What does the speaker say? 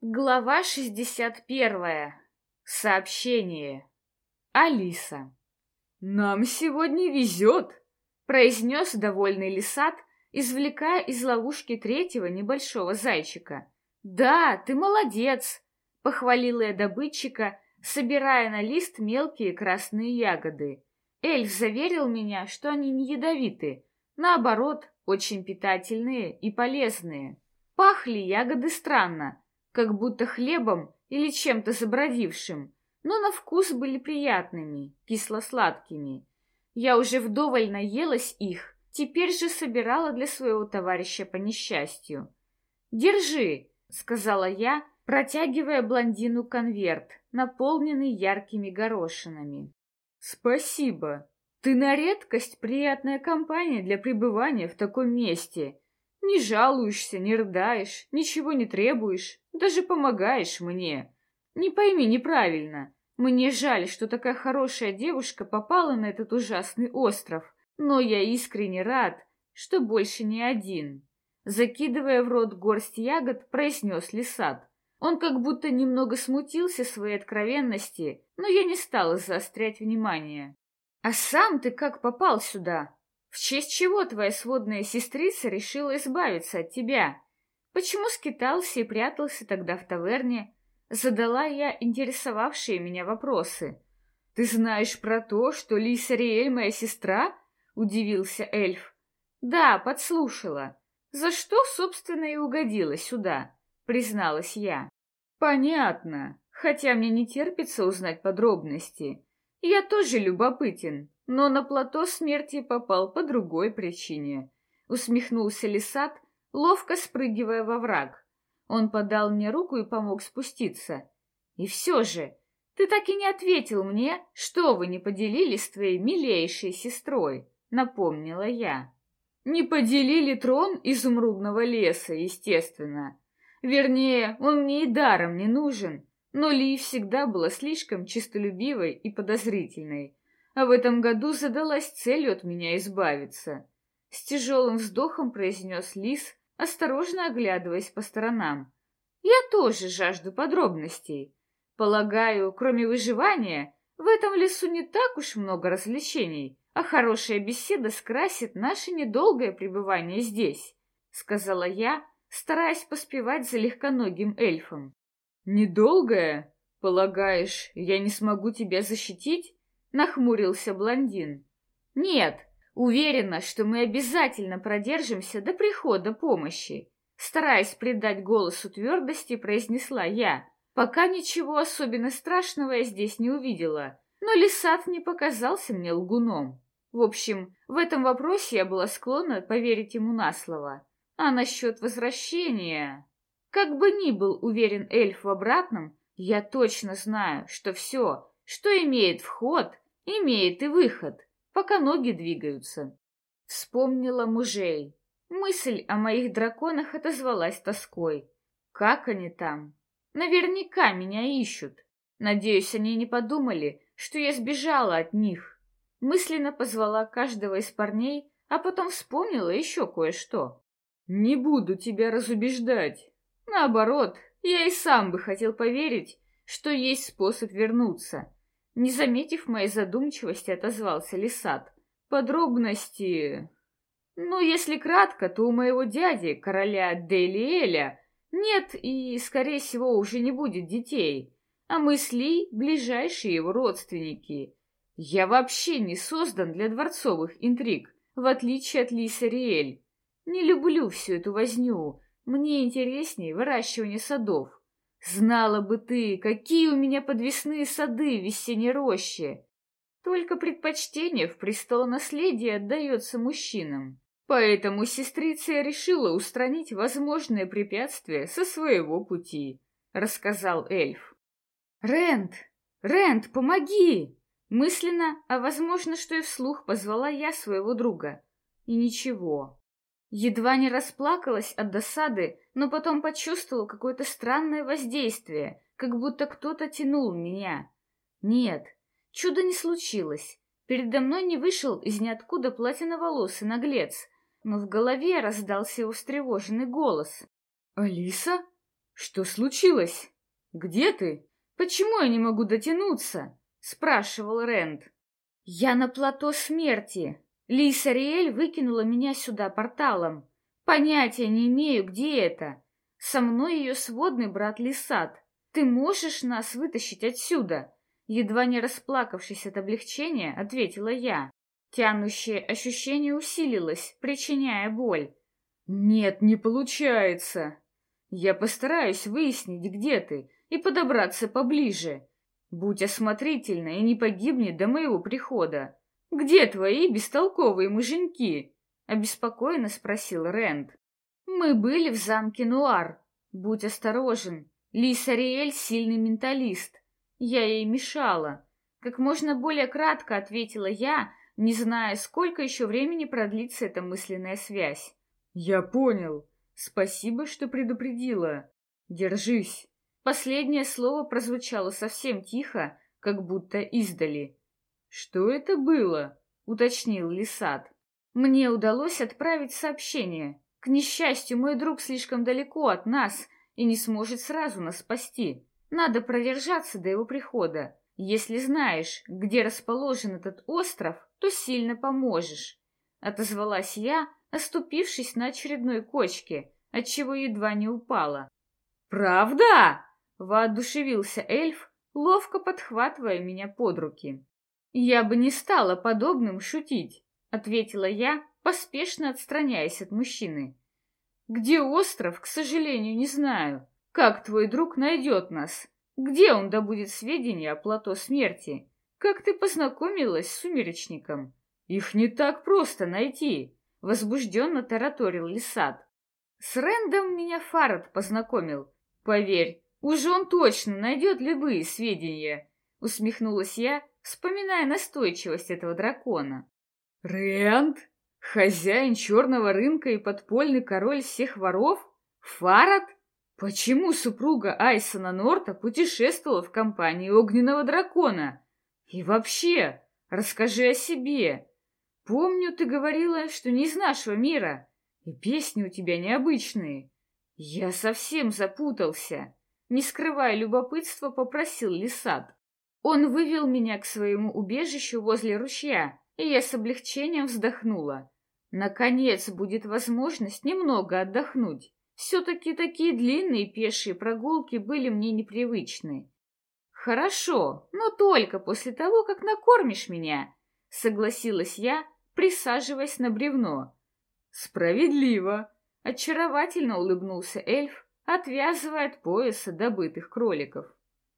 Глава 61. Сообщение. Алиса. «Нам сегодня везет!» — произнес довольный лисат, извлекая из ловушки третьего небольшого зайчика. «Да, ты молодец!» — похвалила я добытчика, собирая на лист мелкие красные ягоды. Эльф заверил меня, что они не ядовиты, наоборот, очень питательные и полезные. Пахли ягоды странно, как будто хлебом или чем-то забродившим, но на вкус были приятными, кисло-сладкими. Я уже вдоволь наелась их, теперь же собирала для своего товарища по несчастью. «Держи», — сказала я, протягивая блондину конверт, наполненный яркими горошинами. «Спасибо. Ты на редкость приятная компания для пребывания в таком месте. Не жалуешься, не рыдаешь, ничего не требуешь, даже помогаешь мне. Не пойми неправильно. Мне жаль, что такая хорошая девушка попала на этот ужасный остров, но я искренне рад, что больше не один. Закидывая в рот горсть ягод, произнес Лисат. Он как будто немного смутился своей откровенности, но я не стала заострять внимание. «А сам ты как попал сюда?» В честь чего твоя сводная сестрица решила избавиться от тебя? Почему скитался и прятался тогда в таверне? Задала я интересовавшие меня вопросы. Ты знаешь про то, что Лиса Риэль моя сестра? Удивился эльф. Да, подслушала. За что, собственно, и угодила сюда, призналась я. Понятно, хотя мне не терпится узнать подробности. Я тоже любопытен, но на плато смерти попал по другой причине. Усмехнулся Лисат, ловко спрыгивая во враг. Он подал мне руку и помог спуститься. И все же, ты так и не ответил мне, что вы не поделили с твоей милейшей сестрой, напомнила я. Не поделили трон изумрудного леса, естественно. Вернее, он мне и даром не нужен, но Ли всегда была слишком чистолюбивой и подозрительной, а в этом году задалась целью от меня избавиться. С тяжелым вздохом произнес Лис, осторожно оглядываясь по сторонам. Я тоже жажду подробностей. Полагаю, кроме выживания, в этом лесу не так уж много развлечений, а хорошая беседа скрасит наше недолгое пребывание здесь, — сказала я, стараясь поспевать за легконогим эльфом. «Недолгое? Полагаешь, я не смогу тебя защитить?» Нахмурился блондин. Нет, уверена, что мы обязательно продержимся до прихода помощи. Стараясь придать голосу твердости, произнесла я. Пока ничего особенно страшного я здесь не увидела, но Лисат не показался мне лгуном. В общем, в этом вопросе я была склонна поверить ему на слово. А насчет возвращения... Как бы ни был уверен эльф в обратном, я точно знаю, что все, что имеет вход, имеет и выход, пока ноги двигаются. Вспомнила мужей. Мысль о моих драконах отозвалась тоской. Как они там? Наверняка меня ищут. Надеюсь, они не подумали, что я сбежала от них. Мысленно позвала каждого из парней, а потом вспомнила еще кое-что. Не буду тебя разубеждать. Наоборот, я и сам бы хотел поверить, что есть способ вернуться. Не заметив моей задумчивости, отозвался Лисат. Подробности... Ну, если кратко, то у моего дяди, короля Делиэля, нет и, скорее всего, уже не будет детей, а мы с Ли — ближайшие его родственники. Я вообще не создан для дворцовых интриг, в отличие от Лиса Риэль. Не люблю всю эту возню, мне интереснее выращивание садов. Знала бы ты, какие у меня подвесные сады в весенней роще. Только предпочтение в престолонаследии отдается мужчинам. Поэтому сестрица решила устранить возможные препятствия со своего пути, — рассказал эльф. «Рент! Рент, помоги!» Мысленно, а возможно, что и вслух позвала я своего друга. И ничего. Едва не расплакалась от досады, но потом почувствовала какое-то странное воздействие, как будто кто-то тянул меня. Нет, чуда не случилось. Передо мной не вышел из ниоткуда платиноволосый наглец, но в голове раздался его встревоженный голос. «Алиса? Что случилось? Где ты? Почему я не могу дотянуться? Спрашивал Рэнд. Я на плато смерти. Лиса Риэль выкинула меня сюда порталом. Понятия не имею, где это. Со мной ее сводный брат Лисат. Ты можешь нас вытащить отсюда? Едва не расплакавшись от облегчения, ответила я. Тянущее ощущение усилилось, причиняя боль. «Нет, не получается. Я постараюсь выяснить, где ты, и подобраться поближе. Будь осмотрительна и не погибни до моего прихода. Где твои бестолковые муженьки?» — обеспокоенно спросил Рэнд. «Мы были в замке Нуар. Будь осторожен. Лиса Риэль — сильный менталист. Я ей мешала». Как можно более кратко ответила я, не зная, сколько еще времени продлится эта мысленная связь. «Я понял. Спасибо, что предупредила. Держись». Последнее слово прозвучало совсем тихо, как будто издали. «Что это было?» — уточнил Лисат. «Мне удалось отправить сообщение. К несчастью, мой друг слишком далеко от нас и не сможет сразу нас спасти. Надо продержаться до его прихода. Если знаешь, где расположен этот остров, то сильно поможешь. Отозвалась я, оступившись на очередной кочке, отчего едва не упала. «Правда?» — воодушевился эльф, ловко подхватывая меня под руки. «Я бы не стала подобным шутить», — ответила я, поспешно отстраняясь от мужчины. «Где остров, к сожалению, не знаю. Как твой друг найдет нас? Где он добудет сведения о плато смерти? Как ты познакомилась с сумеречником? Их не так просто найти, возбужденно тараторил Лисат. С Рэндом меня Фарад познакомил. Поверь, уже он точно найдет любые сведения, усмехнулась я, вспоминая настойчивость этого дракона. Рэнд? Хозяин черного рынка и подпольный король всех воров? Фарад? Почему супруга Айсона Норта путешествовала в компании огненного дракона? И вообще, расскажи о себе. Помню, ты говорила, что не из нашего мира, и песни у тебя необычные. Я совсем запутался. Не скрывая любопытства, попросил Лисад. Он вывел меня к своему убежищу возле ручья, и я с облегчением вздохнула. Наконец будет возможность немного отдохнуть. Все-таки такие длинные пешие прогулки были мне непривычны. Хорошо, но только после того, как накормишь меня, согласилась я, присаживаясь на бревно. Справедливо, очаровательно улыбнулся эльф, отвязывая от пояса добытых кроликов.